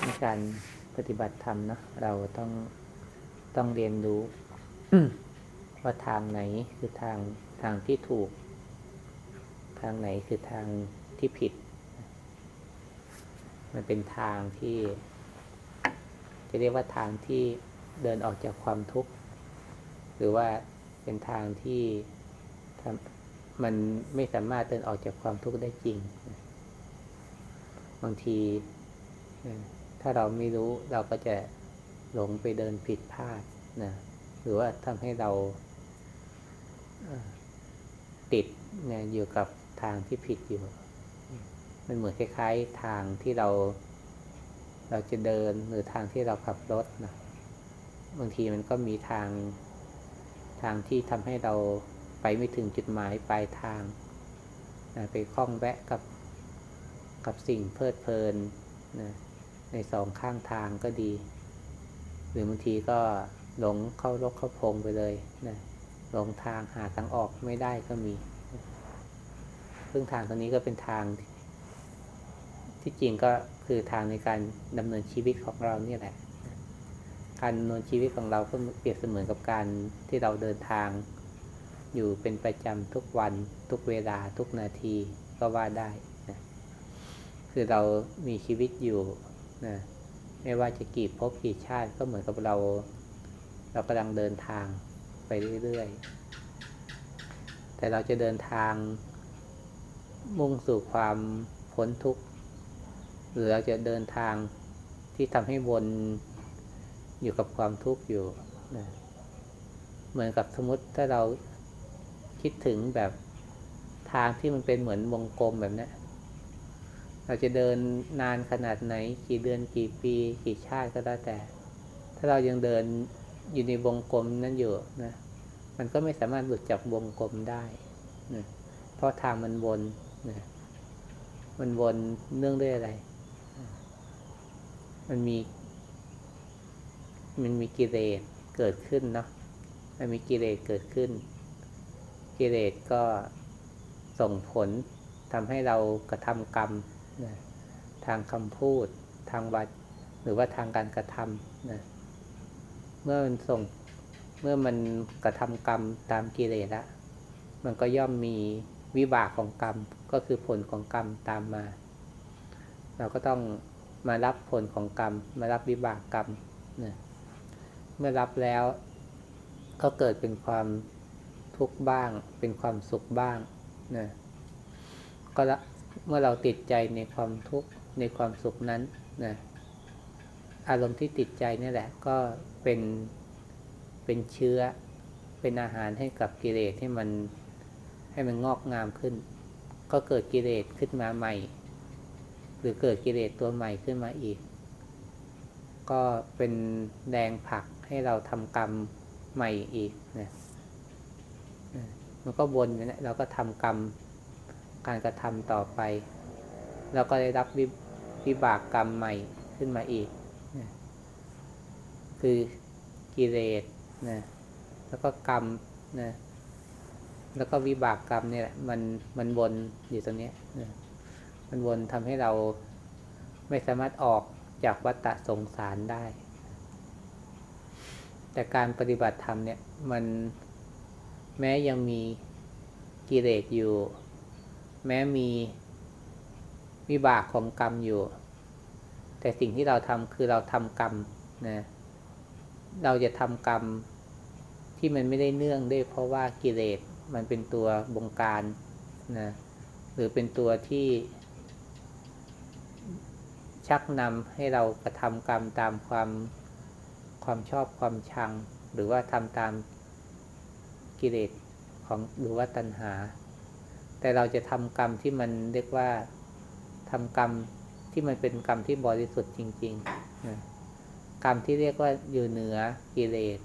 ในการปฏิบัติธรรมเนาะเราต้องต้องเรียนรู้ว่าทางไหนคือทางทางที่ถูก ทางไหนคือทางที่ผิด มันเป็นทางที่ จะเรียกว่าทางที่เดินออกจากความทุกข์ หรือว่าเป็นทางที่ทำมันไม่สามารถเดินออกจากความทุกข์ได้จริง บางทีเอ่อ ถ้าเราไม่รู้เราก็จะหลงไปเดินผิดพลาดนะหรือว่าทำให้เราติดนี่ยอยู่กับทางที่ผิดอยู่ มันเหมือนคล้ายๆทางที่เรา เราจะเดินหรือทางที่เราขับรถนะบางทีมันก็มีทางทางที่ทำให้เราไปไม่ถึงจุดหมายปลายทางนะไปคล้องแวะกับกับสิ่งเพลิดเพลินนะ ในสองข้างทางก็ดี หรือบางทีก็หลงเข้ารกเข้าพงไปเลยนะหลงทางหาทางออกไม่ได้ก็มี ซึ่งทางตรงนี้ก็เป็นทางที่จริงก็คือทางในการดำเนินชีวิตของเราเนี่ยแหละ การดำเนินชีวิตของเราก็เปรียบเสมือนกับการที่เราเดินทาง อยู่เป็นประจำทุกวัน ทุกเวลาทุกนาทีก็ว่าได้นะคือเรามีชีวิตอยู่ นะไม่ว่าจะกี่ภพกี่ชาติก็เหมือนกับเรา เรากำลังเดินทางไปเรื่อยๆ แต่เราจะเดินทางมุ่งสู่ความพ้นทุกข์ หรือเราจะเดินทางที่ทำให้วนอยู่กับความทุกข์อยู่นะเหมือนกับสมมติถ้าเราคิดถึงแบบทางที่มันเป็นเหมือนวงกลมแบบนี้ เราจะเดินนานขนาดไหน กี่เดือนกี่ปีกี่ชาติก็แล้วแต่ ถ้าเรายังเดินอยู่ในวงกลมนั้นอยู่นะมันก็ไม่สามารถหลุดจากวงกลมได้นะเพราะทางมันวนนะมันวนเนื่องด้วยอะไร มันมี มันมีกิเลสเกิดขึ้นเนาะมันมีกิเลสเกิดขึ้น กิเลสก็ส่งผลทำให้เรากระทำกรรม นะทางคำพูด ทางวาหรือว่าทางการกระทำนะเมื่อมันส่งเมื่อมันกระทำกรรมตามกิเลสละมันก็ย่อมมีวิบากของกรรมก็คือผลของกรรมตามมา เราก็ต้องมารับผลของกรรม มารับวิบากกรรมนะเมื่อรับแล้วก็เกิดเป็นความทุกข์บ้าง เป็นความสุขบ้างนะก็ละ เมื่อเราติดใจในความทุกข์ในความสุขนั้นนะอารมณ์ที่ติดใจนี่แหละ ก็เป็นเป็นเชื้อ เป็นอาหารให้กับกิเลสให้มันให้มันงอกงามขึ้น ก็เกิดกิเลสขึ้นมาใหม่ หรือเกิดกิเลสตัวใหม่ขึ้นมาอีก ก็เป็นแรงผักให้เราทำกรรมใหม่อีกนะนะมันก็วนอยู่นะเราก็ทำกรรม การกระทำต่อไป เราก็ได้รับวิบากกรรมใหม่ขึ้นมาอีกนะคือกิเลสนะแล้วก็กรรมนะแล้วก็วิบากกรรมเนี่ยแหละมันมันวนอยู่ตรงนี้นะมันวนทำให้เราไม่สามารถออกจากวัฏสงสารได้ แต่การปฏิบัติธรรมเนี่ยมันแม้ยังมีกิเลสอยู่ แม้มีวิบากของกรรมอยู่ แต่สิ่งที่เราทำคือเราทำกรรมนะเราจะทำกรรมที่มันไม่ได้เนื่องด้วยเพราะว่ากิเลสมันเป็นตัวบงการนะหรือเป็นตัวที่ ชักนำให้เรากระทำกรรมตามความความชอบความชัง หรือว่าทำตามกิเลสของหรือว่าตัณหา แต่เราจะทำกรรมที่มันเรียกว่าทำกรรมที่มันเป็นกรรมที่บริสุทธิ์จริงๆนะกรรมที่เรียกว่าอยู่เหนือกิเลส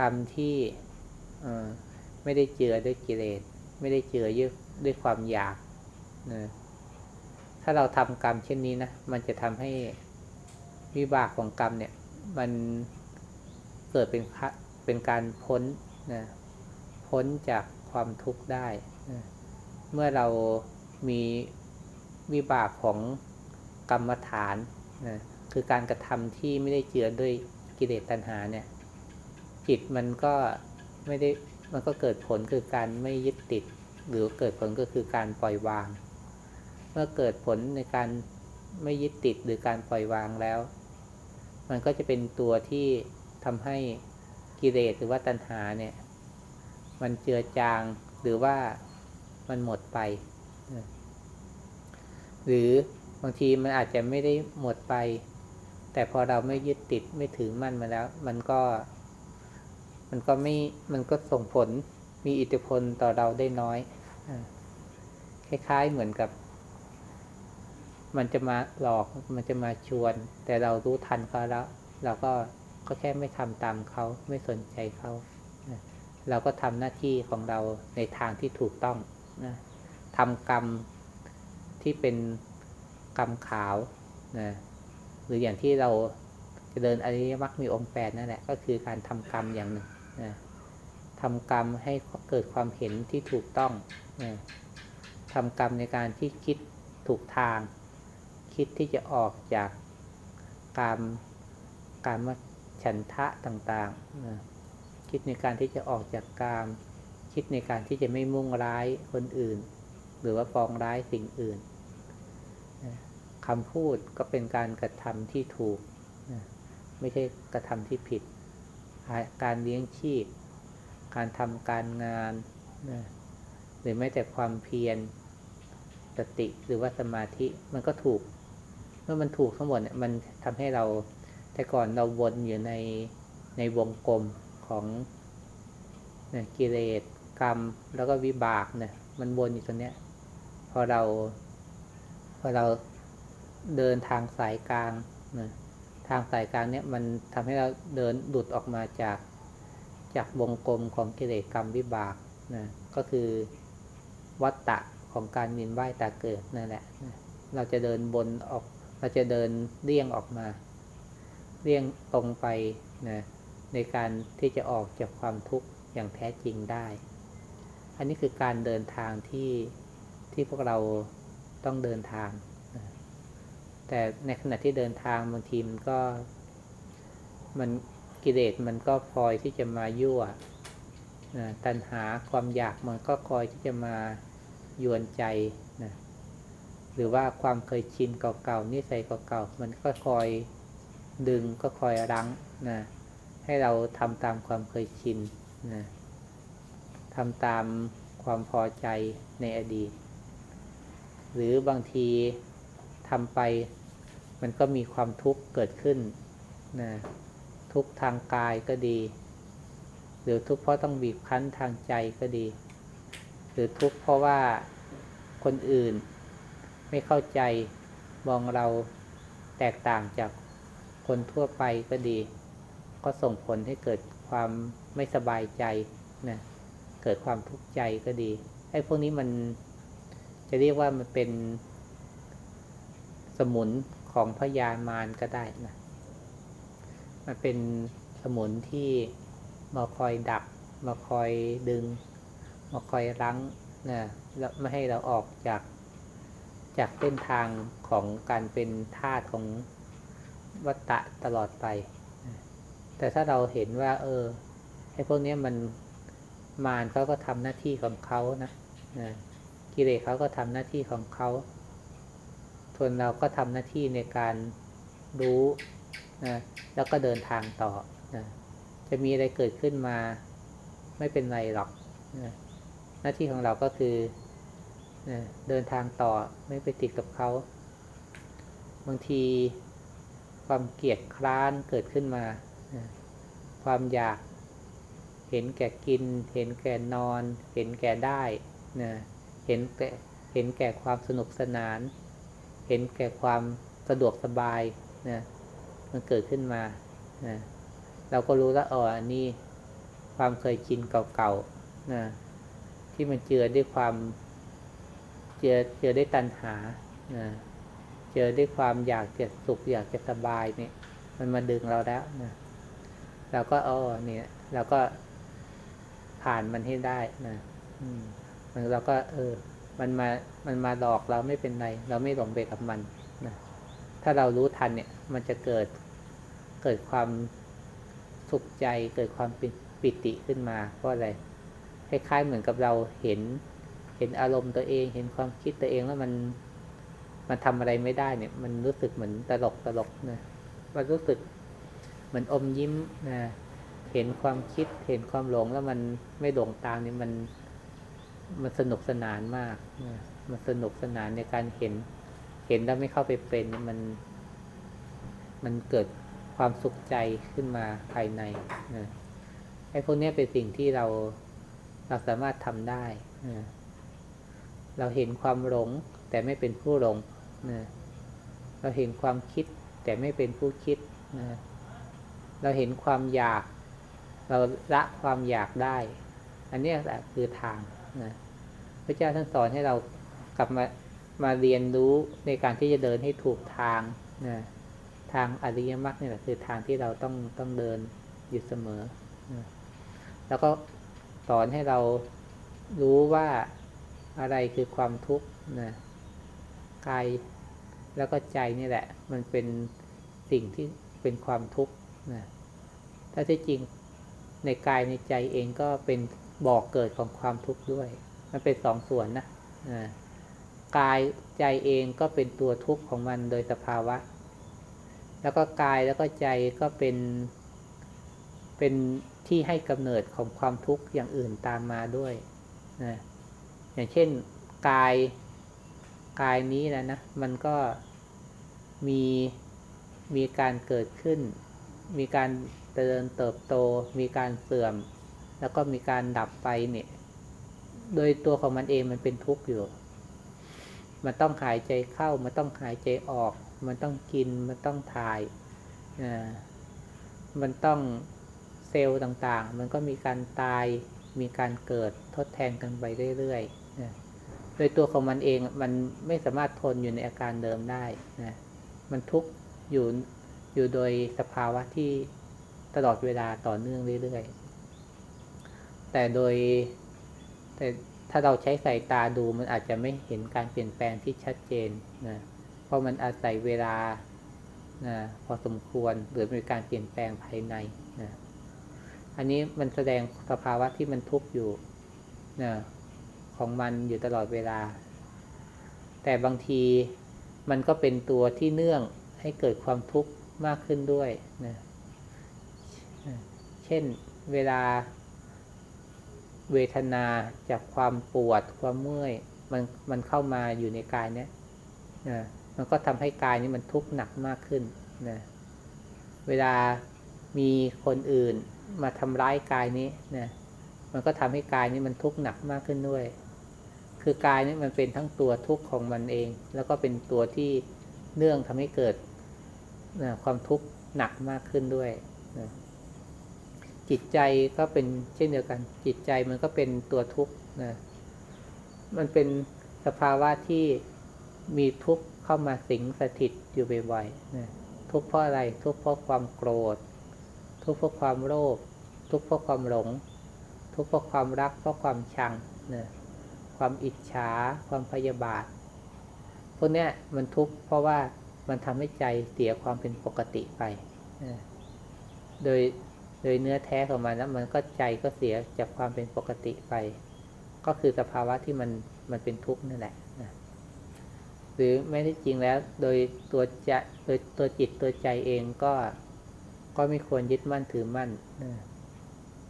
กรรมที่เอไม่ได้เจือด้วยกิเลส ไม่ได้เจือด้วยด้วยความอยากนะถ้าเราทำกรรมเช่นนี้นะมันจะทำให้วิบากของกรรมเนี่ย มันเกิดเป็นเป็นการพ้นนะพ้นจากความทุกข์ได้ เมื่อเรามีวิบากของกรรมฐานนะคือการกระทำที่ไม่ได้เจือด้วยกิเลสตัณหาเนี่ย จิตมันก็ไม่ได้มันก็เกิดผลคือการไม่ยึดติด หรือเกิดผลก็คือการปล่อยวาง เมื่อเกิดผลในการไม่ยึดติดหรือการปล่อยวางแล้ว มันก็จะเป็นตัวที่ทำให้กิเลสหรือว่าตัณหาเนี่ย มันเจือจางหรือว่า มันหมดไป หรือบางทีมันอาจจะไม่ได้หมดไป แต่พอเราไม่ยึดติดไม่ถือมั่นมาแล้ว มันก็ มันก็ไม่ มันก็ส่งผลมีอิทธิพลต่อเราได้น้อยคล้ายๆเหมือนกับ มันจะมาหลอกมันจะมาชวน แต่เรารู้ทันเขาแล้ว เราก็ก็แค่ไม่ทำตามเขาไม่สนใจเขาเราก็ทำหน้าที่ของเราในทางที่ถูกต้อง นะทำกรรมที่เป็นกรรมขาวนะหรืออย่างที่เราจะเดินอริยมรรคมีองค์แปดนั่นแหละก็คือการทำกรรมอย่างหนึ่งนะทำกรรมให้เกิดความเห็นที่ถูกต้องนะทำกรรมในการที่คิดถูกทาง คิดที่จะออกจากกรรมการมฉันทะต่างๆนะคิดในการที่จะออกจากกรรม คิดในการที่จะไม่มุ่งร้ายคนอื่น หรือว่าปองร้ายสิ่งอื่นคำพูดก็เป็นการกระทำที่ถูก ไม่ใช่กระทำที่ผิด การเลี้ยงชีพ การทำการงาน หรือแม้แต่ความเพียรสติหรือว่าสมาธิมันก็ถูก เมื่อมันถูกทั้งหมดเนี่ยมันทำให้เราแต่ก่อนเราวนอยู่ในในวงกลมของกิเลส กรรมแล้วก็วิบากเนี่ยมันวนอยู่ตรงเนี้ย พอเรา พอเราเดินทางสายกลางนะทางสายกลางเนี่ยมันทำให้เราเดินหลุดออกมาจากจากวงกลมของกิเลสกรรมวิบากนะก็คือวัตตะของการมินไหวตาเกิดนั่นแหละนะเราจะเดินบนออก เราจะเดินเลี่ยงออกมาเลี่ยงตรงไปนะในการที่จะออกจากความทุกข์อย่างแท้จริงได้ อันนี้คือการเดินทางที่ที่พวกเราต้องเดินทาง แต่ในขณะที่เดินทางบางทีมันก็ มันกิเลสมันก็คอยที่จะมายั่วตัณหาความอยากมันก็คอยที่จะมายวนใจนะหรือว่าความเคยชินเก่าๆ นิสัยเก่าๆ มันก็คอยดึงก็คอยรั้งนะให้เราทำตามความเคยชินนะ ทำตามความพอใจในอดีต หรือบางทีทำไปมันก็มีความทุกข์เกิดขึ้นนะทุกทางกายก็ดี หรือทุกเพราะต้องบีบคั้นทางใจก็ดี หรือทุกเพราะว่าคนอื่นไม่เข้าใจมองเราแตกต่างจากคนทั่วไปก็ดี ก็ส่งผลให้เกิดความไม่สบายใจนะ เกิดความทุกข์ใจก็ดีไอ้พวกนี้มันจะเรียกว่ามันเป็นสมุนของพยามารก็ได้นะ มันเป็นสมุนที่มาคอยดัก มาคอยดึง มาคอยรั้งนะแล้วไม่ให้เราออกจากจากเส้นทางของการเป็นทาสของวัตตะตลอดไป แต่ถ้าเราเห็นว่า เออไอ้พวกนี้มัน มารเขาก็ทำหน้าที่ของเขานะนะกิเลสเขาก็ทำหน้าที่ของเขาส่วนเราก็ทำหน้าที่ในการรู้นะแล้วก็เดินทางต่อนะจะมีอะไรเกิดขึ้นมา ไม่เป็นไรหรอกนะหน้าที่ของเราก็คือนะเดินทางต่อไม่ไปติดกับเขา บางทีความเกลียดคร้านเกิดขึ้นมาความอยาก เห็นแก่กิน เห็นแก่นอน เห็นแก่ได้นะเห็นแก่เห็นแก่ความสนุกสนาน เห็นแก่ความสะดวกสบายนะมันเกิดขึ้นมานะเราก็รู้แล้วอ๋ออันนี้ความเคยชินเก่าๆนะที่มันเจือด้วยความเจือเจือด้วยตัณหานะเจอด้วยความอยากจะสุขอยากจะสบายเนี่ย มันมาดึงเราแล้วนะเราก็อ๋อเนี่ยเราก็ ผ่านมันให้ได้นะอืมมันเราก็ เออ มันมา มันมาหลอกเราไม่เป็นไร เราไม่หลงไปกับมันนะถ้าเรารู้ทันเนี่ย มันจะเกิด เกิดความสุขใจ เกิดความปิติขึ้นมา เพราะอะไร คล้ายๆเหมือนกับเราเห็น เห็นอารมณ์ตัวเอง เห็นความคิดตัวเองแล้วมัน มันทำอะไรไม่ได้เนี่ย มันรู้สึกเหมือนตลกตลกนะ มันรู้สึกเหมือนอมยิ้มนะ เห็นความคิดเห็นความหลงแล้วมันไม่หลงตามนี่มันมันสนุกสนานมากนะมันสนุกสนานในการเห็น เห็นแล้วไม่เข้าไปเป็นมัน มันเกิดความสุขใจขึ้นมาภายในนะไอ้พวกนี้เป็นสิ่งที่เราเราสามารถทำได้นะเราเห็นความหลง แต่ไม่เป็นผู้หลงนะเราเห็นความคิด แต่ไม่เป็นผู้คิดนะเราเห็นความอยาก เราละความอยากได้ อันนี้แหละคือทางนะพระเจ้าท่านสอนให้เรากลับมามาเรียนรู้ในการที่จะเดินให้ถูกทางนะทางอริยมรรคนี่แหละคือทางที่เราต้องต้องเดินอยู่เสมอนะแล้วก็สอนให้เรารู้ว่าอะไรคือความทุกข์นะกายแล้วก็ใจนี่แหละ มันเป็นสิ่งที่เป็นความทุกข์นะถ้าที่จริง ในกายในใจเองก็เป็นบอกเกิดของความทุกข์ด้วย มันเป็นสองส่วนนะนะกายใจเองก็เป็นตัวทุกข์ของมันโดยสภาวะ แล้วก็กายแล้วก็ใจก็เป็น เป็นที่ให้กำเนิดของความทุกข์อย่างอื่นตามมาด้วยนะอย่างเช่นกายกายนี้นะนะ มันก็มีมีการเกิดขึ้น มีการเจริญเติบโต มีการเสื่อม แล้วก็มีการดับไปเนี่ย โดยตัวของมันเองมันเป็นทุกข์อยู่ มันต้องหายใจเข้า มันต้องหายใจออก มันต้องกิน มันต้องถ่ายอ่ามันต้องเซลล์ต่างๆ มันก็มีการตาย มีการเกิดทดแทนกันไปเรื่อยๆนะโดยตัวของมันเองมันไม่สามารถทนอยู่ในอาการเดิมได้นะ มันทุกข์อยู่ อยู่โดยสภาวะที่ตลอดเวลาต่อเนื่องเรื่อยๆ แต่โดย แต่ถ้าเราใช้สายตาดูมันอาจจะไม่เห็นการเปลี่ยนแปลงที่ชัดเจนนะเพราะมันอาศัยเวลานะพอสมควรหรือมีการเปลี่ยนแปลงภายในนะอันนี้มันแสดงสภาวะที่มันทุกข์อยู่นะของมันอยู่ตลอดเวลา แต่บางทีมันก็เป็นตัวที่เนื่องให้เกิดความทุกข์ มากขึ้นด้วยนะเช่นเวลาเวทนาจากความปวดความเมื่อยมันมันเข้ามาอยู่ในกายเนี้ยนะมันก็ทำให้กายนี้มันทุกข์หนักมากขึ้นนะเวลามีคนอื่นมาทำร้ายกายนี้นะมันก็ทำให้กายนี้มันทุกข์หนักมากขึ้นด้วย คือกายนี้มันเป็นทั้งตัวทุกข์ของมันเอง แล้วก็เป็นตัวที่เนื่องทำให้เกิด นะความทุกข์หนักมากขึ้นด้วยนะจิตใจก็เป็นเช่นเดียวกัน จิตใจมันก็เป็นตัวทุกข์นะมันเป็นสภาวะที่มีทุกข์เข้ามาสิงสถิตอยู่บ่อยๆนะทุกข์เพราะอะไรทุกข์เพราะความโกรธ ทุกข์เพราะความโลภทุกข์เพราะความหลง ทุกข์เพราะความรักเพราะความชังนะความอิจฉา ความพยาบาทพวกนี้มันทุกข์เพราะว่า มันทำให้ใจเสียความเป็นปกติไป โดยโดยเนื้อแท้ของมันแล้วมันก็ใจก็เสียจากความเป็นปกติไป ก็คือสภาวะที่มันมันเป็นทุกข์นั่นแหละหรือแม้ที่จริงแล้ว โดยตัวจะโดยตัวจิตตัวใจเองก็ก็ไม่ควรยึดมั่นถือมั่น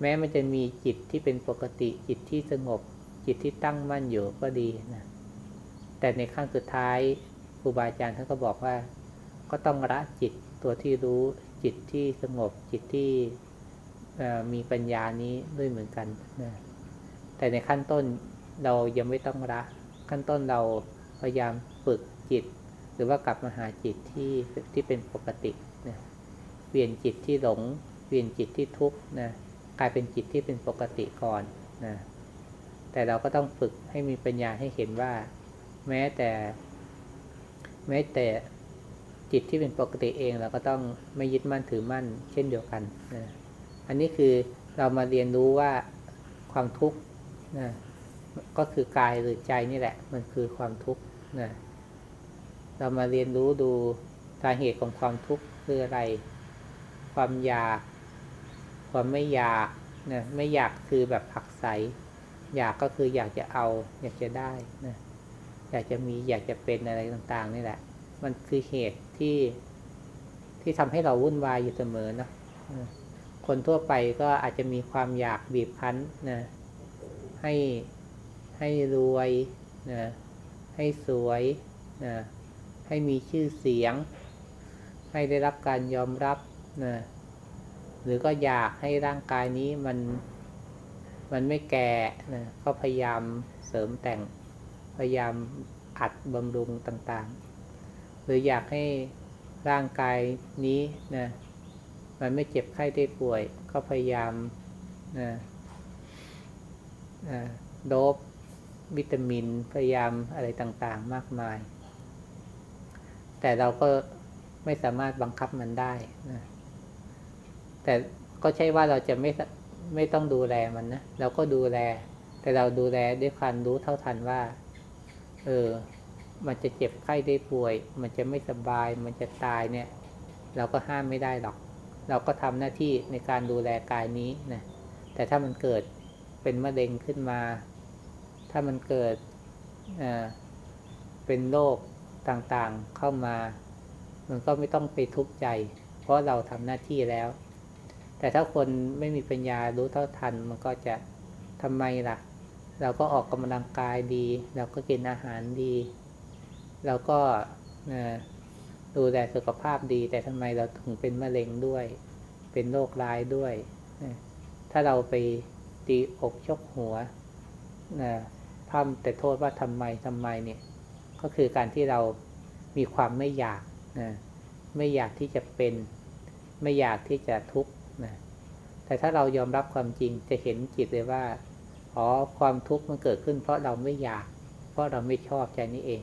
แม้มันจะมีจิตที่เป็นปกติจิตที่สงบ จิตที่ตั้งมั่นอยู่ก็ดีนะแต่ในขั้นสุดท้าย ครูบาอาจารย์ท่านก็บอกว่า ก็ต้องละจิตตัวที่รู้จิตที่สงบจิตที่มีปัญญานี้ด้วยเหมือนกันนะแต่ในขั้นต้นเรายังไม่ต้องละขั้นต้นเราพยายามฝึกจิต หรือว่ากลับมาหาจิตที่ที่เป็นปกตินะเปลี่ยนจิตที่หลง เปลี่ยนจิตที่ทุกข์นะกลายเป็นจิตที่เป็นปกติก่อนนะแต่เราก็ต้องฝึกให้มีปัญญาให้เห็นว่า แม้แต่ แม้แต่จิตที่เป็นปกติเองเราก็ต้องไม่ยึดมั่นถือมั่น เช่นเดียวกันนะอันนี้คือเรามาเรียนรู้ว่าความทุกข์นะก็คือกายหรือใจนี่แหละ มันคือความทุกข์นะเรามาเรียนรู้ดูสาเหตุของความทุกข์คืออะไร ความอยาก ความไม่อยากนะไม่อยากคือแบบผักใส อยากก็คืออยากจะเอา อยากจะได้นะ อยากจะมีอยากจะเป็นอะไรต่างๆ นี่แหละ มันคือเหตุที่ที่ทำให้เราวุ่นวายอยู่เสมอเนาะคนทั่วไปก็อาจจะมีความอยากบีบคั้นนะให้ให้รวยนะให้สวยนะให้มีชื่อเสียง ให้ได้รับการยอมรับนะหรือก็อยากให้ร่างกายนี้มันมันไม่แก่นะก็พยายามเสริมแต่ง พยายามอัดบำรุงต่างๆ หรืออยากให้ร่างกายนี้นะมันไม่เจ็บไข้ได้ป่วย ก็พยายามนะโดบวิตามินพยายามอะไรต่างๆมากมาย แต่เราก็ไม่สามารถบังคับมันได้นะแต่ก็ใช่ว่าเราจะไม่ไม่ต้องดูแลมันนะเราก็ดูแล แต่เราดูแลด้วยความรู้เท่าทันว่า เออ มันจะเจ็บไข้ได้ป่วย มันจะไม่สบาย มันจะตายเนี่ย เราก็ห้ามไม่ได้หรอก เราก็ทำหน้าที่ในการดูแลกายนี้นะแต่ถ้ามันเกิดเป็นมะเร็งขึ้นมา ถ้ามันเกิดเป็นโรคต่างๆเข้ามา มันก็ไม่ต้องไปทุกข์ใจ เพราะเราทำหน้าที่แล้ว แต่ถ้าคนไม่มีปัญญารู้เท่าทัน มันก็จะทำไมล่ะ เราก็ออกกำลังกายดี เราก็กินอาหารดี เราก็ดูแลสุขภาพดี แต่ทำไมเราถึงเป็นมะเร็งด้วย เป็นโรคร้ายด้วย ถ้าเราไปตีอกชกหัวพร่ำแต่โทษว่าทำไมทำไมเนี่ยก็คือการที่เรามีความไม่อยากนะไม่อยากที่จะเป็น ไม่อยากที่จะทุกข์นะแต่ถ้าเรายอมรับความจริงจะเห็นจิตเลยว่า อ๋อความทุกข์มันเกิดขึ้น เพราะเราไม่อยาก เพราะเราไม่ชอบใจนี้เอง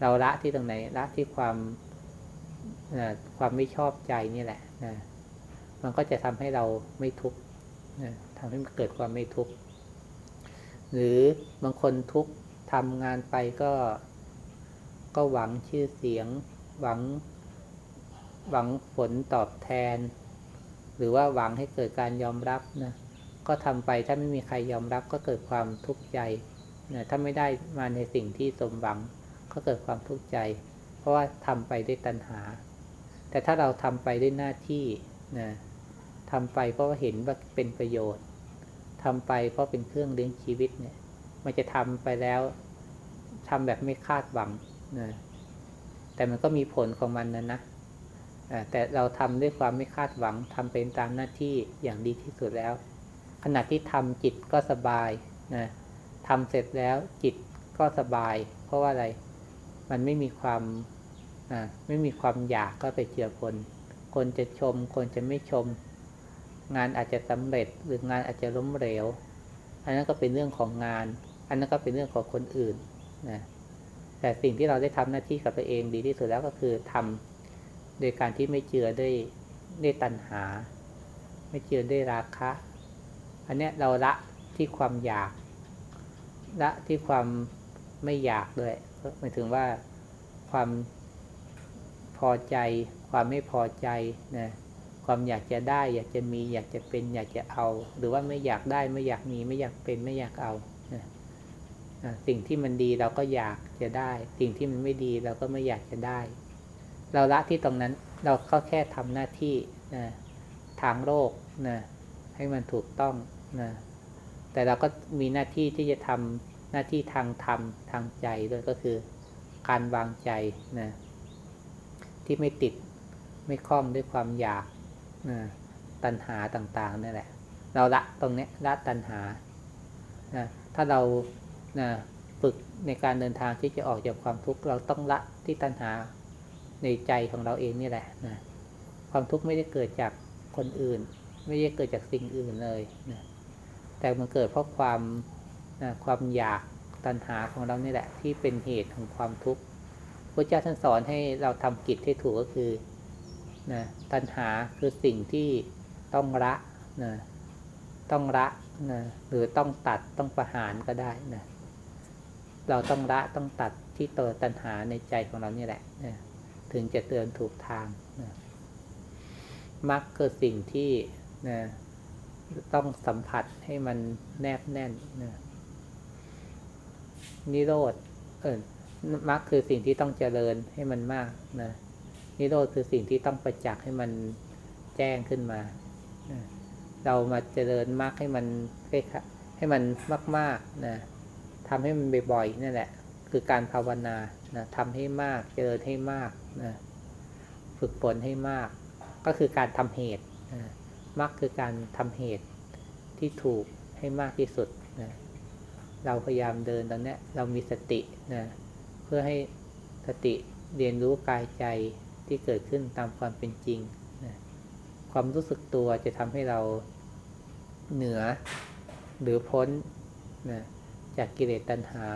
เราละที่ตรงไหนละที่ความนะความไม่ชอบใจนี่แหละนะมันก็จะทำให้เราไม่ทุกข์นะทำให้มันเกิดความไม่ทุกข์หรือบางคนทุกข์ทำงานไปก็ ก็หวังชื่อเสียง หวัง หวังผลตอบแทน หรือว่าหวังให้เกิดการยอมรับนะ ก็ทำไปถ้าไม่มีใครยอมรับก็เกิดความทุกข์ใจนะถ้าไม่ได้มาในสิ่งที่สมหวังก็เกิดความทุกข์ใจ เพราะว่าทำไปด้วยตัณหา แต่ถ้าเราทำไปด้วยหน้าที่นะทำไปเพราะเห็นว่าเป็นประโยชน์ทำไปเพราะเป็นเครื่องเลี้ยงชีวิตเนี่ย มันจะทำไปแล้วทำแบบไม่คาดหวังนะแต่มันก็มีผลของมันนะนะแต่เราทำด้วยความไม่คาดหวังทำเป็นตามหน้าที่อย่างดีที่สุดแล้ว ขณะที่ทำจิตก็สบายนะทำเสร็จแล้วจิตก็สบาย เพราะว่าอะไร มันไม่มีความไม่มีความอยากก็ไปเจือคนคนจะชม คนจะไม่ชม งานอาจจะสำเร็จหรืองานอาจจะล้มเหลว อันนั้นก็เป็นเรื่องของงาน อันนั้นก็เป็นเรื่องของคนอื่นนะแต่สิ่งที่เราได้ทำหน้าที่กับตัวเองดีที่สุดแล้วก็คือทำโดยการที่ไม่เจือด้วยด้วยตัณหา ไม่เจือด้วยราคะ อันนี้เราละที่ความอยาก ละที่ความไม่อยากด้วยหมายถึงว่าความพอใจ ความไม่พอใจนะความอยากจะได้ อยากจะมี อยากจะเป็น อยากจะเอา หรือว่าไม่อยากได้ไม่อยากมี ไม่อยากเป็นไม่อยากเอาสิ่งที่มันดีเราก็อยากจะได้ สิ่งที่มันไม่ดีเราก็ไม่อยากจะได้ เราละที่ตรงนั้นเราก็แค่ทำหน้าที่นะทางโลกนะให้มันถูกต้อง นะแต่เราก็มีหน้าที่ที่จะทำหน้าที่ทางธรรมทางใจด้วยก็คือการวางใจนะที่ไม่ติดไม่คล้องด้วยความอยากตัณหาต่างๆนี่แหละ เราละตรงนี้ละตัณหาถ้าเราฝึกในการเดินทางที่จะออกจากความทุกข์เราต้องละที่ตัณหาในใจของเราเองนี่แหละนะความทุกข์ไม่ได้เกิดจากคนอื่น ไม่ได้เกิดจากสิ่งอื่นเลยนะ แต่มันเกิดเพราะความนะความอยากตัณหาของเรานี่แหละ ที่เป็นเหตุของความทุกข์พระเจ้าท่านสอนให้เราทำกิจที่ถูกก็คือนะตัณหาคือสิ่งที่ต้องละนะต้องละนะหรือต้องตัดต้องประหารก็ได้นะเราต้องละต้องตัดที่ตัวตัณหาในใจของเรานี่แหละนะถึงจะเดินถูกทางนะมักคือสิ่งที่นะ ต้องสัมผัสให้มันแนบแน่นนะนิโรธเออมักคือสิ่งที่ต้องเจริญให้มันมากนะนิโรธคือสิ่งที่ต้องประจักษ์ให้มันแจ้งขึ้นมา เรามาเจริญมากให้มันให้มันมากๆนะทำให้มันบ่อยๆนั่นแหละ คือการภาวนานะทำให้มากเจริญให้มากนะฝึกฝนให้มาก ก็คือการทำเหตุนะ มากคือการทำเหตุที่ถูกให้มากที่สุดนะเราพยายามเดินตอนนี้เรามีสตินะเพื่อให้สติเรียนรู้กายใจที่เกิดขึ้นตามความเป็นจริงนะความรู้สึกตัวจะทำให้เราเหนือหรือพ้นนะจากกิเลสตัณหา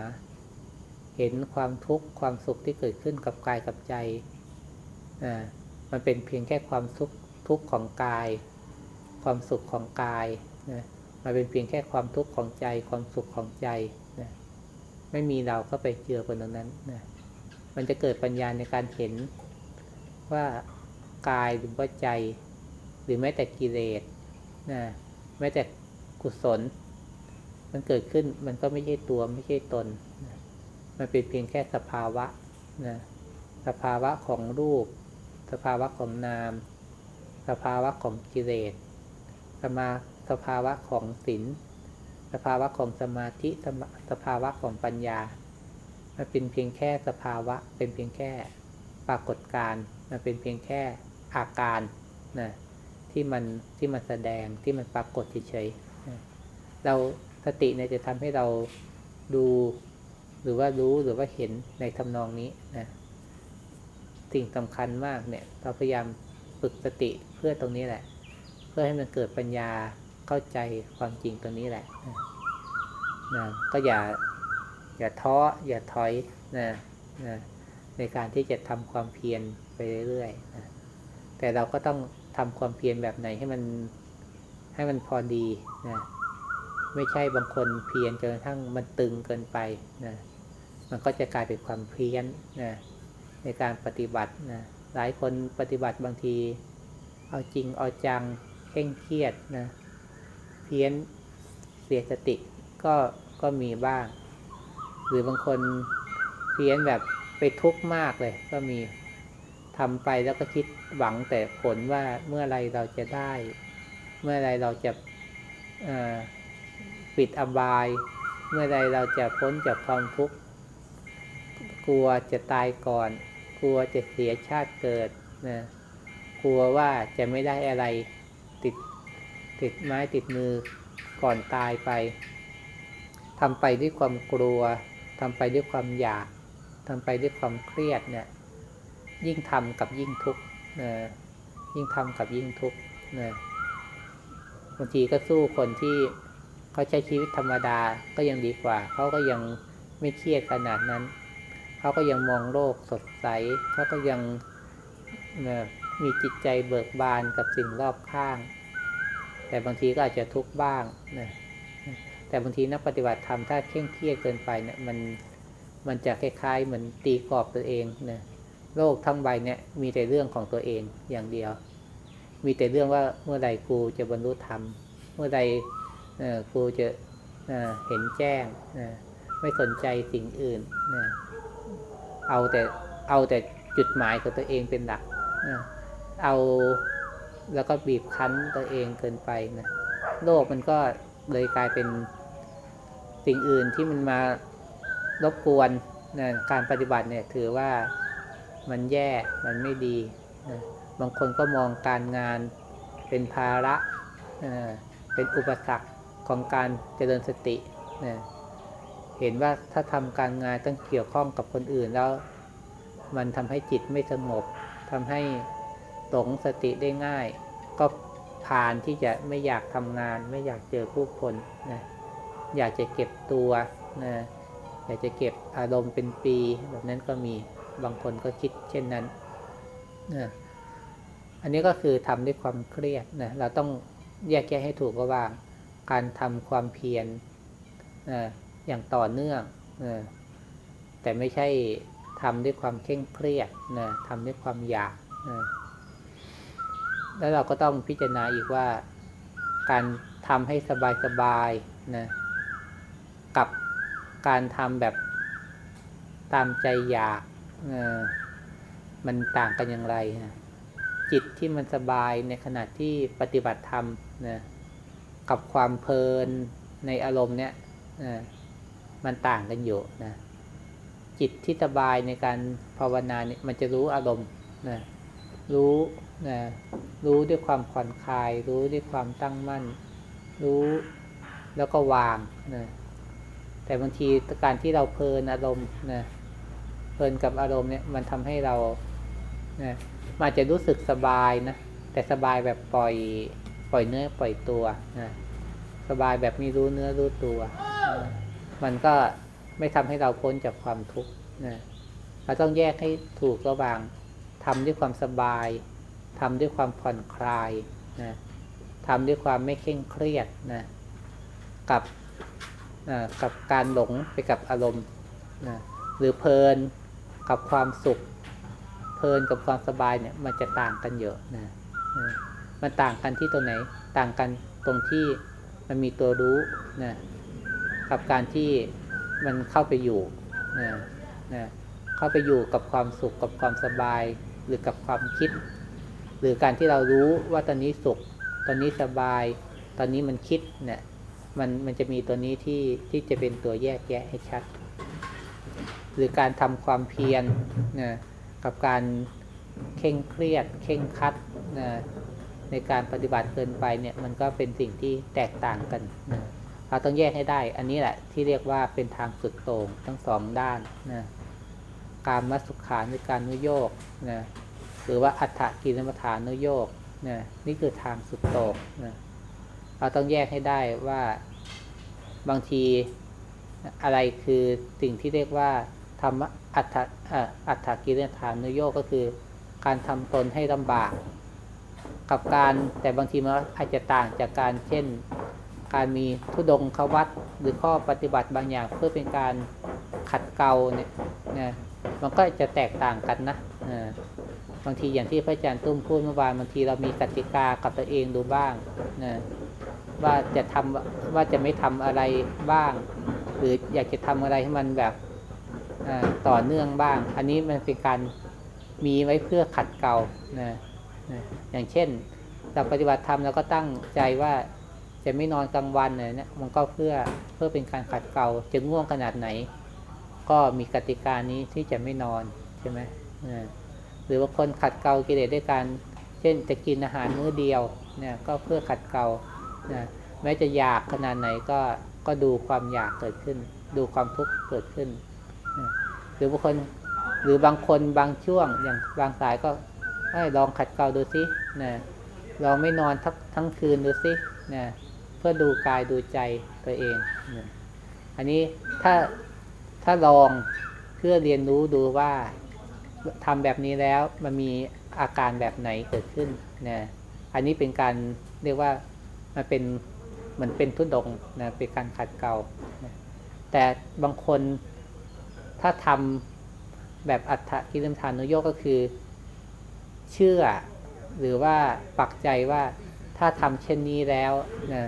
เห็นความทุกข์ความสุขที่เกิดขึ้นกับกายกับใจนะมันเป็นเพียงแค่ความทุกข์ทุกข์ของกาย ความสุขของกายนะมันเป็นเพียงแค่ความทุกข์ของใจ ความสุขของใจนะไม่มีเราเข้าไปเจือคนตรงนั้นนะมันจะเกิดปัญญาในการเห็นว่ากายหรือว่าใจ หรือแม้แต่กิเลสนะแม้แต่กุศล มันเกิดขึ้นมันก็ไม่ใช่ตัวไม่ใช่ตนนะมันเป็นเพียงแค่สภาวะนะสภาวะของรูป สภาวะของนาม สภาวะของกิเลส สมาสภาวะของศีลสภาวะของสมาธิสสภาวะของปัญญา มันเป็นเพียงแค่สภาวะ เป็นเพียงแค่ปรากฏการ์มันเป็นเพียงแค่อาการนะที่มันที่มันแสดงที่มันปรากฏเฉยๆเราสติเนี่ยจะทำให้เราดูหรือว่ารู้หรือว่าเห็นในทำนองนี้นะสิ่งสำคัญมากเนี่ย เราพยายามฝึกสติเพื่อตรงนี้แหละ เพื่อให้มันเกิดปัญญาเข้าใจความจริงตรงนี้แหละนะก็อย่าอย่าท้ออย่าถอยนะนะในการที่จะทำความเพียรไปเรื่อยๆนะแต่เราก็ต้องทำความเพียรแบบไหนให้มันให้มันพอดีนะไม่ใช่บางคนเพียรจนกระทั่งมันตึงเกินไปนะมันก็จะกลายเป็นความเพี้ยนนะในการปฏิบัตินะหลายคนปฏิบัติบางที เอาจริงเอาจัง เคร่งเครียดนะเพี้ยนเสียสติก็ก็มีบ้าง หรือบางคนเพี้ยนแบบไปทุกข์มากเลย ก็มีทำไปแล้วก็คิดหวังแต่ผลว่าเมื่อไรเราจะได้ เมื่อไรเราจะปิดอบาย เมื่อไรเราจะพ้นจากความทุกข์กลัวจะตายก่อน กลัวจะเสียชาติเกิดนะกลัวว่าจะไม่ได้อะไร ติดไม้ติดมือก่อนตายไปทำไปด้วยความกลัวทำไปด้วยความอยากทำไปด้วยความเครียดเนี่ยยิ่งทำกับยิ่งทุกข์นะยิ่งทำกับยิ่งทุกข์นะบางทีก็สู้คนที่เขาใช้ชีวิตธรรมดาก็ยังดีกว่า เขาก็ยังไม่เครียดขนาดนั้น เขาก็ยังมองโลกสดใส เขาก็ยังนะมีจิตใจเบิกบานกับสิ่งรอบข้าง แต่บางทีก็อาจจะทุกข์บ้างนะแต่บางทีนักปฏิบัติธรรมถ้าเคร่งเครียดเกินไปเนี่ยมันมันจะคล้ายๆ เหมือนตีกรอบตัวเองนะโลกทั้งใบเนี่ยมีแต่เรื่องของตัวเองอย่างเดียว มีแต่เรื่องว่าเมื่อใดกูจะบรรลุธรรม เมื่อใดกูจะเห็นแจ้งไม่สนใจสิ่งอื่นนะเอาแต่เอาแต่จุดหมายของตัวเองเป็นหลัก เอา แล้วก็บีบคั้นตัวเองเกินไปนะโลกมันก็เลยกลายเป็นสิ่งอื่นที่มันมารบกวนนะการปฏิบัติเนี่ยถือว่ามันแย่มันไม่ดีนะบางคนก็มองการงานเป็นภาระนะเป็นอุปสรรคของการเจริญสตินะเห็นว่าถ้าทำการงานต้องเกี่ยวข้องกับคนอื่นแล้ว มันทำให้จิตไม่สงบทำให้หลงสติได้ง่าย ก็ผ่านที่จะไม่อยากทำงาน ไม่อยากเจอผู้คนนะอยากจะเก็บตัวนะอยากจะเก็บอารมณ์เป็นปีแบบนั้นก็มีบางคนก็คิดเช่นนั้นนะอันนี้ก็คือทำด้วยความเครียดนะเราต้องแยกแยะให้ถูกระหว่า การทำความเพียรนะอย่างต่อเนื่องนะแต่ไม่ใช่ทำด้วยความเคร่งเครียดนะทำด้วยความอยากนะ แล้วเราก็ต้องพิจารณาอีกว่าการทำให้สบายๆนะกับการทำแบบตามใจอยากมันต่างกันอย่างไรนะจิตที่มันสบายในขณะที่ปฏิบัติธรรมนะกับความเพลินในอารมณ์เนี้ยนะมันต่างกันอยู่นะจิตที่สบายในการภาวนาเนี่ยมันจะรู้อารมณ์นะรู้ นะรู้ด้วยความผ่อนคลาย รู้ด้วยความตั้งมั่น รู้แล้วก็วางนะแต่บางทีการที่เราเพลินอารมณ์นะเพลินกับอารมณ์เนี่ยมันทำให้เรานะมันอาจะรู้สึกสบายนะแต่สบายแบบปล่อยปล่อยเนื้อปล่อยตัวนะสบายแบบไม่รู้เนื้อรู้ตัวนะมันก็ไม่ทำให้เราพ้นจากความทุกข์นะเราต้องแยกให้ถูกระหว่างทำด้วยความสบาย ทำด้วยความผ่อนคลายนะทำด้วยความไม่เคร่งเครียดนะกับกับการหลงไปกับอารมณ์นะหรือเพลินกับความสุข เพลินกับความสบายเนี่ยมันจะต่างกันเยอะนะนะมันต่างกันที่ตัวไหนต่างกันตรงที่มันมีตัวรู้นะกับการที่มันเข้าไปอยู่นะนะเข้าไปอยู่กับความสุขกับความสบายหรือกับความคิด หรือการที่เรารู้ว่าตอนนี้สุข ตอนนี้สบาย ตอนนี้มันคิดเนี่ยมันมันจะมีตัวนี้ที่ที่จะเป็นตัวแยกแยะให้ชัด หรือการทำความเพียรนะกับการเข่งเครียด เข่งคัดนะในการปฏิบัติเกินไปเนี่ยมันก็เป็นสิ่งที่แตกต่างกันนะเราต้องแยกให้ได้ อันนี้แหละที่เรียกว่าเป็นทางสุดโต่งทั้งสองด้านนะการมัสุขาในการนุโยกนะ หรือว่าอัฏฐกิลมัฐานุโยกนะนี่คือทางสุดโต่งนะเราต้องแยกให้ได้ว่าบางทีอะไรคือสิ่งที่เรียกว่าธรรมอัฏฐอัฏฐกิลมัฐานุโยกก็คือ การทำตนให้ลำบาก กับการแต่บางทีมันอาจจะต่างจากการเช่น การมีทุดงควัตหรือข้อปฏิบัติบางอย่างเพื่อเป็นการขัดเกลาเนี่ยนะมันก็จะแตกต่างกันนะ บางทีอย่างที่พระอาจารย์ตุ้มพูดเมื่อวานบางทีเรามีกติกากับตัวเองดูบ้างนะว่าจะทำว่าจะไม่ทำอะไรบ้าง หรืออยากจะทำอะไรให้มันแบบต่อเนื่องบ้าง อันนี้มันเป็นการมีไว้เพื่อขัดเกลานะนะอย่างเช่นเราปฏิบัติธรรมเราก็ตั้งใจว่าจะไม่นอนกลางวันเนี่ยมันก็เพื่อเพื่อเป็นการขัดเกลาจะง่วงขนาดไหน ก็มีกติกานี้ที่จะไม่นอนใช่ไหม หรือว่าคนขัดเกลากิเลสด้วยการเช่นจะกินอาหารมื้อเดียวเนี่ยก็เพื่อขัดเกลานะแม้จะอยากขนาดไหนก็ก็ดูความอยากเกิดขึ้น ดูความทุกข์เกิดขึ้นหรือบางคนหรือบางคนบางช่วงอย่างบางสายก็ให้ลองขัดเกลาดูซินะลองไม่นอนทั้งทั้งคืนดูซินะเพื่อดูกายดูใจตัวเองนะอันนี้ถ้าถ้าลองเพื่อเรียนรู้ดูว่า ทำแบบนี้แล้วมันมีอาการแบบไหนเกิดขึ้นนะอันนี้เป็นการเรียกว่ามันเป็นเหมือนเป็นทุดงนะเป็นการขัดเกลานะแต่บางคนถ้าทำแบบอัฏฐกิลมทานุโยกก็คือ เชื่อหรือว่าปักใจว่าถ้าทำเช่นนี้แล้วนะ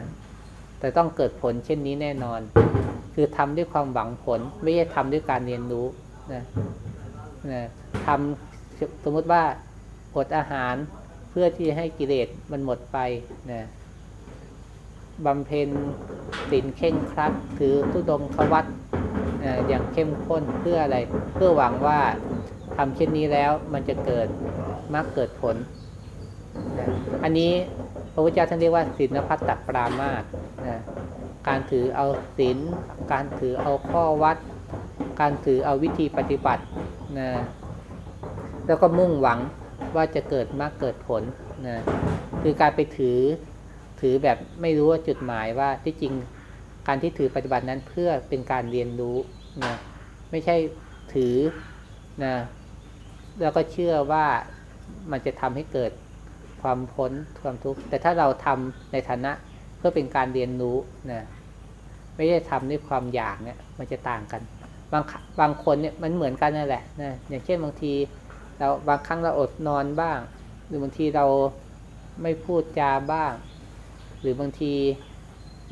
แต่ต้องเกิดผลเช่นนี้แน่นอน คือทำด้วยความหวังผล ไม่ใช่ทำด้วยการเรียนรู้นะนะ ทำสมมติว่าอดอาหารเพื่อที่ให้กิเลสมันหมดไปนะบำเพ็ญศีลเข่งครัดถือทุดงควัตอย่างเข้มข้นเพื่ออะไร เพื่อหวังว่าทำเช่นนี้แล้วมันจะเกิดมรรคเกิดผลอันนี้พระพุทธเจ้าท่านเรียกว่าศีลพัตตปรามาสนะการถือเอาศีลการถือเอาข้อวัด การถือเอาวิธีปฏิบัตินะ แล้วก็มุ่งหวังว่าจะเกิดมรรคเกิดผลนะคือการไปถือถือแบบไม่รู้ว่าจุดหมายว่าที่จริงการที่ถือปฏิบัตินั้นเพื่อเป็นการเรียนรู้นะไม่ใช่ถือนะแล้วก็เชื่อว่ามันจะทำให้เกิดความพ้นความทุกข์แต่ถ้าเราทำในฐานะเพื่อเป็นการเรียนรู้นะไม่ได้ทำด้วยความอยากเนี่ยมันจะต่างกัน บางบางคนเนี่ยมันเหมือนกันนั่นแหละนะอย่างเช่นบางที เราบางครั้งเราอดนอนบ้าง หรือบางทีเราไม่พูดจาบ้าง หรือบางที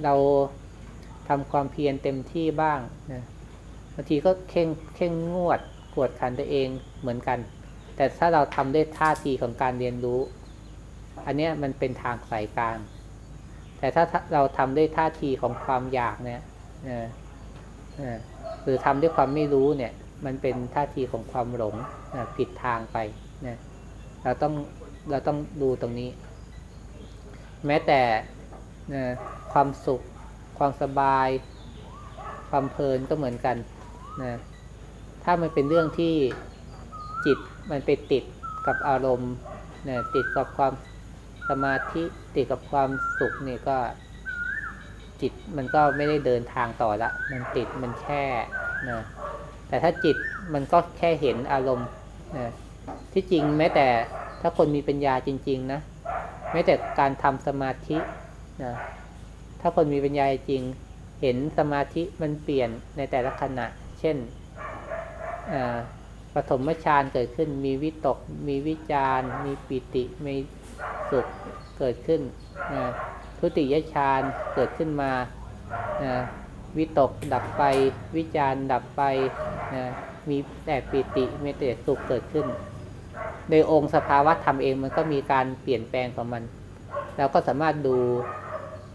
เราทำความเพียรเต็มที่บ้างนะบางทีก็เข่งเข่งงวดกวดขันตัวเองเหมือนกัน แต่ถ้าเราทำด้วยท่าทีของการเรียนรู้ อันนี้มันเป็นทางสายกลาง แต่ถ้าเราทำด้วยท่าทีของความอยากเนี่ยนะนะหรือทำด้วยความไม่รู้เนี่ย มันเป็นท่าทีของความหลงนะผิดทางไปนะเราต้องเราต้องดูตรงนี้ แม้แต่นะความสุข ความสบาย ความเพลินก็เหมือนกันนะถ้ามันเป็นเรื่องที่จิตมันไปติดกับอารมณ์นะติดกับความสมาธิติดกับความสุขเนี่ยก็จิตมันก็ไม่ได้เดินทางต่อละ มันติดมันแค่นะ แต่ถ้าจิตมันก็แค่เห็นอารมณ์นะที่จริงแม้แต่ถ้าคนมีปัญญาจริง ๆ นะแม้แต่การทำสมาธินะถ้าคนมีปัญญาจริง เห็นสมาธิมันเปลี่ยนในแต่ละขณะ เช่นปฐมฌานเกิดขึ้น มีวิตก มีวิจารมีปิติ มีสุขเกิดขึ้นทุติยฌานเกิดขึ้นมา วิตกดับไป วิจารดับไปนะมีแต่ปิติมีแต่สุขเกิดขึ้น โดยองค์สภาวะธรรมเองมันก็มีการเปลี่ยนแปลงของมัน เราก็สามารถดู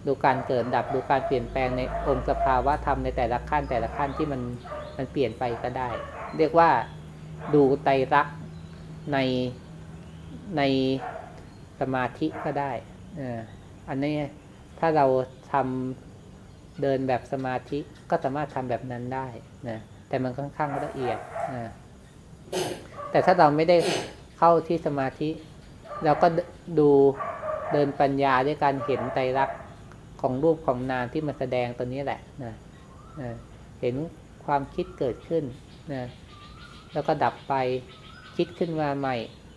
ดูการเกิดดับดูการเปลี่ยนแปลงในองค์สภาวะธรรมในแต่ละขั้นแต่ละขั้นที่มันมันเปลี่ยนไปก็ได้ เรียกว่าดูไตรลักษณ์ในในสมาธิก็ได้อันนี้ถ้าเราทำ เดินแบบสมาธิก็สามารถทำแบบนั้นได้นะแต่มันค่อนข้างละเอียดนะแต่ถ้าเราไม่ได้เข้าที่สมาธิเราก็ดูเดินปัญญาด้วยการเห็นไตรลักษณ์ของรูปของนามที่มาแสดงตัวนี้แหละนะนะเห็นความคิดเกิดขึ้นนะแล้วก็ดับไปคิดขึ้นมาใหม่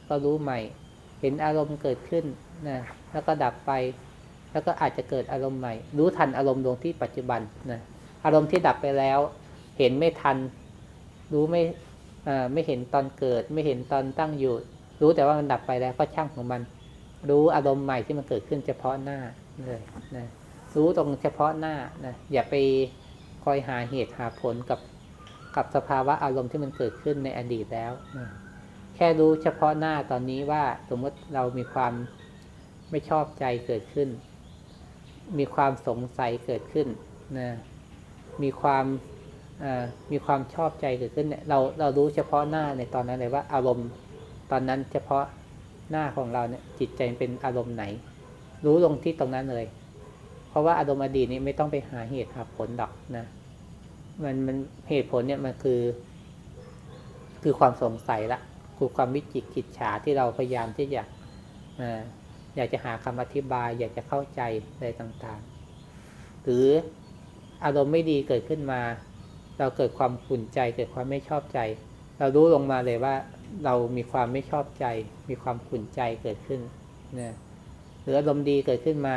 ก็รู้ใหม่ เห็นอารมณ์เกิดขึ้นนะแล้วก็ดับไป แล้วก็อาจจะเกิดอารมณ์ใหม่ รู้ทันอารมณ์ดวงที่ปัจจุบันนะอารมณ์ที่ดับไปแล้ว เห็นไม่ทัน รู้ไม่ไม่เห็นตอนเกิด ไม่เห็นตอนตั้งอยู่ รู้แต่ว่ามันดับไปแล้วก็ช่างของมัน รู้อารมณ์ใหม่ที่มันเกิดขึ้นเฉพาะหน้าเลยนะรู้ตรงเฉพาะหน้านะอย่าไปคอยหาเหตุหาผลกับกับสภาวะอารมณ์ที่มันเกิดขึ้นในอดีตแล้วนะแค่รู้เฉพาะหน้าตอนนี้ว่าสมมติเรามีความไม่ชอบใจเกิดขึ้น มีความสงสัยเกิดขึ้นนะมีความมีความชอบใจเกิดขึ้นเนี่ยเราเรารู้เฉพาะหน้าในตอนนั้นเลยว่าอารมณ์ตอนนั้นเฉพาะหน้าของเราเนี่ยจิตใจเป็นอารมณ์ไหน รู้ลงที่ตรงนั้นเลย เพราะว่าอารมณ์อดีตนี้ไม่ต้องไปหาเหตุหาผลดอกนะมันมันเหตุผลเนี่ยมันคือ คือความสงสัยละคือความวิจิตกิจฉาที่เราพยายามที่จะ อยากจะหาคำอธิบาย อยากจะเข้าใจอะไรต่างๆ หรืออารมณ์ไม่ดีเกิดขึ้นมา เราเกิดความขุ่นใจ เกิดความไม่ชอบใจ เรารู้ลงมาเลยว่าเรามีความไม่ชอบใจ มีความขุ่นใจเกิดขึ้นนะหรืออารมณ์ดีเกิดขึ้นมา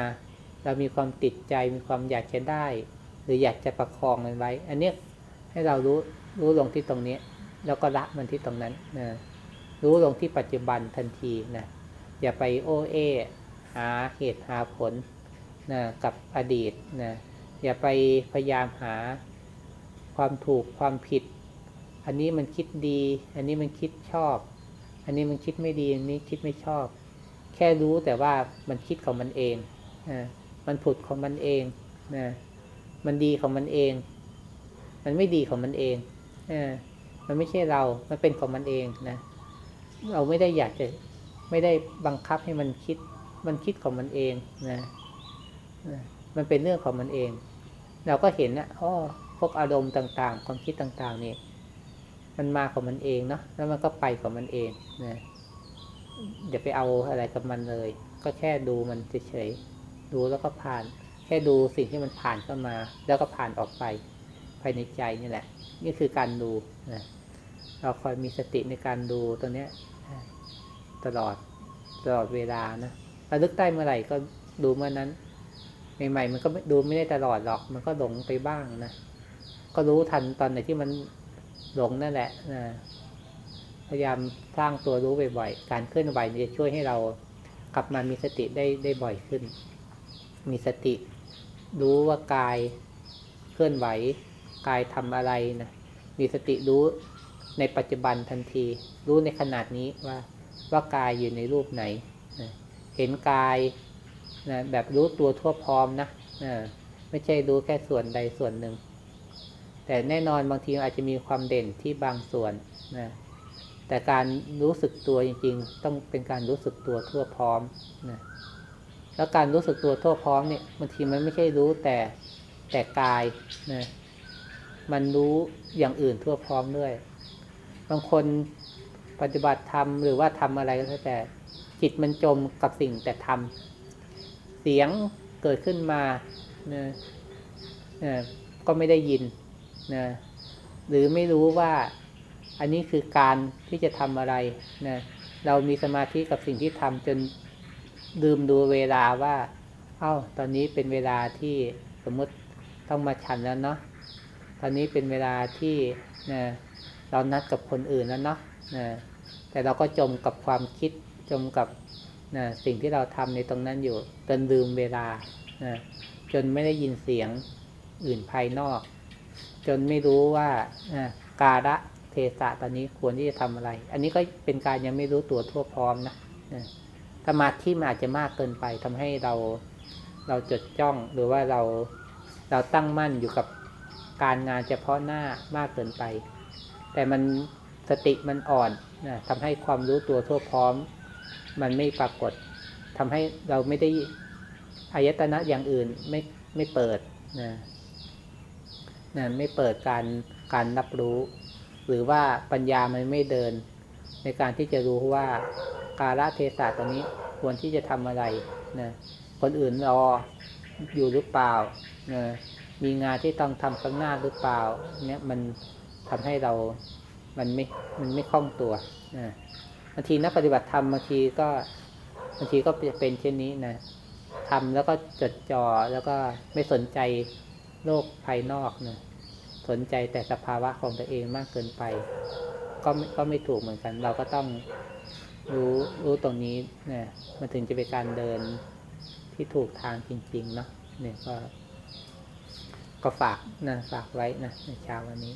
เรามีความติดใจ มีความอยากจะได้ หรืออยากจะประคองมันไว้ อันนี้ให้เรารู้รู้ลงที่ตรงนี้ แล้วก็ละมันที่ตรงนั้นนะรู้ลงที่ปัจจุบันทันทีนะ อย่าไปโอเอหาเหตุหาผลนะกับอดีตนะอย่าไปพยายามหาความถูกความผิด อันนี้มันคิดดี อันนี้มันคิดชอบ อันนี้มันคิดไม่ดี อันนี้คิดไม่ชอบ แค่รู้แต่ว่ามันคิดของมันเองนะมันผุดของมันเองนะมันดีของมันเอง มันไม่ดีของมันเองอมันไม่ใช่เรา มันเป็นของมันเองนะ เราไม่ได้อยากจะ ไม่ได้บังคับให้มันคิด มันคิดของมันเองนะมันเป็นเรื่องของมันเอง เราก็เห็นนะอ๋อพวกอารมณ์ต่างๆ ความคิดต่างๆนี่มันมาของมันเองเนาะแล้วมันก็ไปของมันเองนะอย่าไปเอาอะไรกับมันเลย ก็แค่ดูมันเฉยๆดูแล้วก็ผ่าน แค่ดูสิ่งที่มันผ่านเข้ามา แล้วก็ผ่านออกไปภายในใจนี่แหละ นี่คือการดูนะเราคอยมีสติในการดูตัวเนี้ย ตลอดตลอดเวลานะระลึกได้เมื่อไหร่ก็ดูเมื่อนั้นใหม่ๆมันก็ดูไม่ได้ตลอดหรอก มันก็หลงไปบ้างนะก็รู้ทันตอนไหนที่มันหลงนั่นแหละนะพยายามสร้างตัวรู้บ่อยๆการเคลื่อนไหวจะช่วยให้เรากลับมามีสติได้ได้บ่อยขึ้น มีสติ รู้ว่ากายเคลื่อนไหว กายทำอะไรนะมีสติรู้ในปัจจุบันทันที รู้ในขนาดนี้ว่า ว่ากายอยู่ในรูปไหน เห็นกายนะแบบรู้ตัวทั่วพร้อมนะนะไม่ใช่รู้แค่ส่วนใดส่วนหนึ่ง แต่แน่นอนบางทีอาจจะมีความเด่นที่บางส่วนนะแต่การรู้สึกตัวจริง ๆ ต้องเป็นการรู้สึกตัวทั่วพร้อมนะแล้วการรู้สึกตัวทั่วพร้อมเนี่ยบางทีมันไม่ใช่รู้แต่แต่กายนะมันรู้อย่างอื่นทั่วพร้อมด้วย บางคน ปฏิบัติธรรมหรือว่าทำอะไรก็แล้วแต่จิตมันจมกับสิ่งแต่ทำเสียงเกิดขึ้นมานะนะก็ไม่ได้ยินนะหรือไม่รู้ว่าอันนี้คือการที่จะทำอะไรนะเรามีสมาธิกับสิ่งที่ทำจนลืมดูเวลาว่า เอ้า ตอนนี้เป็นเวลาที่สมมติต้องมาฉันแล้วเนาะตอนนี้เป็นเวลาที่นะเรานัดกับคนอื่นแล้วเนาะนะ แต่เราก็จมกับความคิดจมกับนะสิ่งที่เราทำในตรงนั้นอยู่จนลืมเวลานะจนไม่ได้ยินเสียงอื่นภายนอก จนไม่รู้ว่านะการะเทศะตอนนี้ควรที่จะทำอะไร อันนี้ก็เป็นการยังไม่รู้ตัวทั่วพร้อมนะนะสมาธิมันอาจจะมากเกินไปทำให้เราเราจดจ้องหรือว่าเราเราตั้งมั่นอยู่กับการงานเฉพาะหน้ามากเกินไป แต่มัน สติมันอ่อนนะทำให้ความรู้ตัวทั่วพร้อม มันไม่ปรากฏทำให้เราไม่ได้อายตนะอย่างอื่นไม่ไม่เปิดนะนะไม่เปิดการการรับรู้ หรือว่าปัญญามันไม่เดิน ในการที่จะรู้ว่า กาลเทศะตอนนี้ควรที่จะทำอะไรนะคนอื่นรออยู่หรือเปล่านะมีงานที่ต้องทำข้างหน้าหรือเปล่าเนี่ยมันทำให้เรา มันไม่มันไม่คล่องตัวนะบางทีนักปฏิบัติธรรมบางทีก็บางทีก็จะเป็นเช่นนี้นะทำแล้วก็จดจ่อแล้วก็ไม่สนใจโลกภายนอกนะสนใจแต่สภาวะของตัวเองมากเกินไป ก็ไม่ก็ไม่ถูกเหมือนกัน เราก็ต้องรู้รู้ตรงนี้นะมันถึงจะเป็นการเดินที่ถูกทางจริง ๆ เนาะเนี่ยก็ ก็ฝากนะฝากไว้นะในเช้าวันนี้